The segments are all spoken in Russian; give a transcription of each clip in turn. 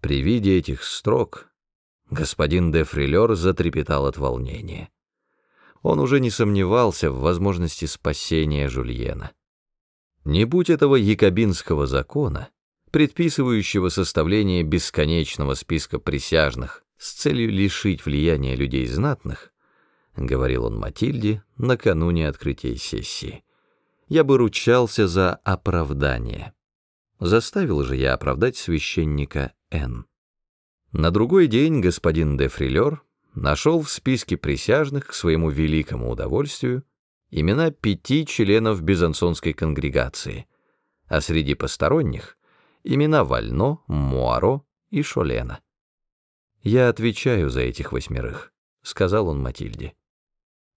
При виде этих строк господин де Фрилер затрепетал от волнения. Он уже не сомневался в возможности спасения Жульена. Не будь этого якобинского закона, предписывающего составление бесконечного списка присяжных с целью лишить влияния людей знатных, говорил он Матильде накануне открытия сессии, я бы ручался за оправдание. Заставил же я оправдать священника Н. На другой день господин де Фрилер нашел в списке присяжных к своему великому удовольствию имена пяти членов Безансонской конгрегации, а среди посторонних — имена Вально, Муаро и Шолена. «Я отвечаю за этих восьмерых», — сказал он Матильде.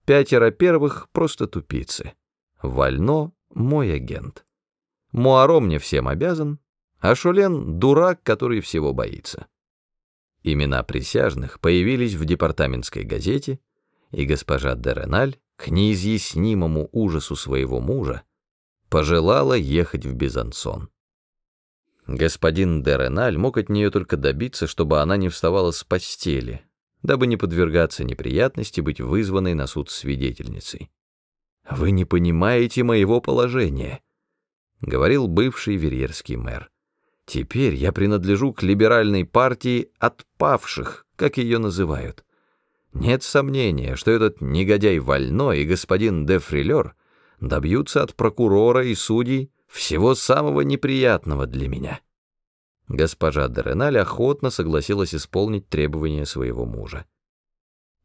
«Пятеро первых — просто тупицы. Вально — мой агент. Муаро мне всем обязан, а Шолен — дурак, который всего боится». Имена присяжных появились в департаментской газете, и госпожа Дереналь, к неизъяснимому ужасу своего мужа, пожелала ехать в Безансон. Господин Дереналь мог от нее только добиться, чтобы она не вставала с постели, дабы не подвергаться неприятности быть вызванной на суд свидетельницей. «Вы не понимаете моего положения», — говорил бывший верьерский мэр. Теперь я принадлежу к либеральной партии отпавших, как ее называют. Нет сомнения, что этот негодяй Вально и господин де Фрилер добьются от прокурора и судей всего самого неприятного для меня. Госпожа Дереналь охотно согласилась исполнить требования своего мужа.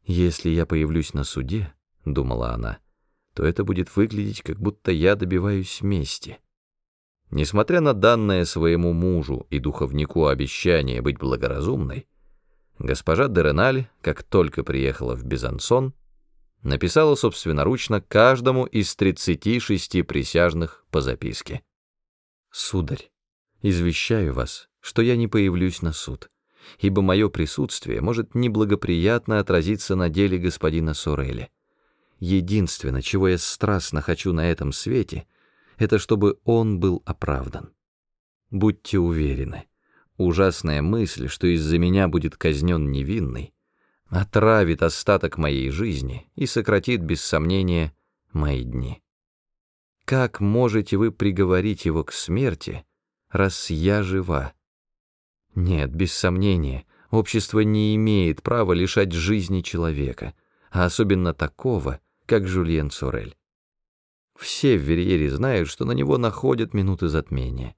«Если я появлюсь на суде, — думала она, — то это будет выглядеть, как будто я добиваюсь мести». Несмотря на данное своему мужу и духовнику обещание быть благоразумной, госпожа Дереналь, как только приехала в Безансон, написала собственноручно каждому из 36 присяжных по записке. «Сударь, извещаю вас, что я не появлюсь на суд, ибо мое присутствие может неблагоприятно отразиться на деле господина Сореля. Единственное, чего я страстно хочу на этом свете — это чтобы он был оправдан. Будьте уверены, ужасная мысль, что из-за меня будет казнен невинный, отравит остаток моей жизни и сократит, без сомнения, мои дни. Как можете вы приговорить его к смерти, раз я жива? Нет, без сомнения, общество не имеет права лишать жизни человека, а особенно такого, как Жульен Сорель. Все в Верьере знают, что на него находят минуты затмения.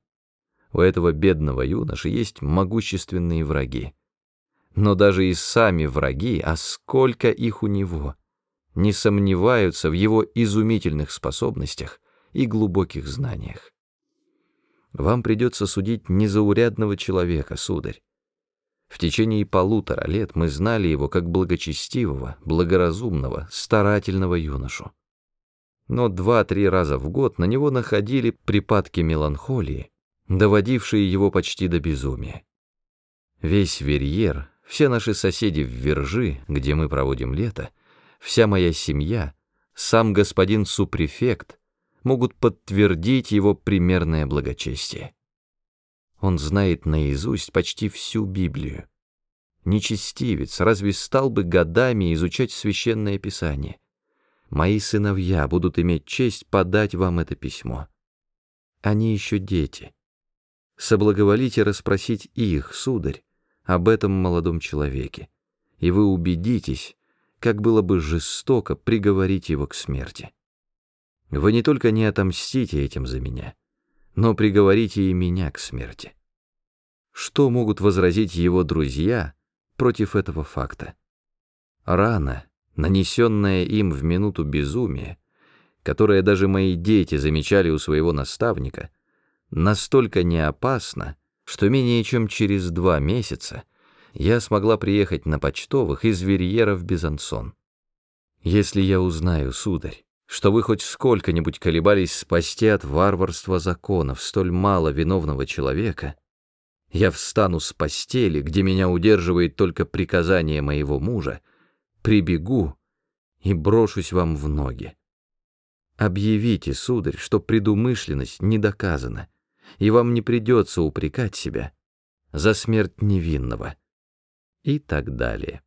У этого бедного юноши есть могущественные враги. Но даже и сами враги, а сколько их у него, не сомневаются в его изумительных способностях и глубоких знаниях. Вам придется судить незаурядного человека, сударь. В течение полутора лет мы знали его как благочестивого, благоразумного, старательного юношу но два-три раза в год на него находили припадки меланхолии, доводившие его почти до безумия. Весь Верьер, все наши соседи в Вержи, где мы проводим лето, вся моя семья, сам господин супрефект могут подтвердить его примерное благочестие. Он знает наизусть почти всю Библию. Нечестивец разве стал бы годами изучать священное писание? Мои сыновья будут иметь честь подать вам это письмо. Они еще дети. Соблаговолите расспросить их, сударь, об этом молодом человеке, и вы убедитесь, как было бы жестоко приговорить его к смерти. Вы не только не отомстите этим за меня, но приговорите и меня к смерти. Что могут возразить его друзья против этого факта? Рано нанесенное им в минуту безумия, которое даже мои дети замечали у своего наставника, настолько не опасно, что менее чем через два месяца я смогла приехать на почтовых из Верьера в Безансон. Если я узнаю, сударь, что вы хоть сколько-нибудь колебались спасти от варварства законов столь мало виновного человека, я встану с постели, где меня удерживает только приказание моего мужа, прибегу и брошусь вам в ноги. Объявите, сударь, что предумышленность не доказана, и вам не придется упрекать себя, за смерть невинного и так далее.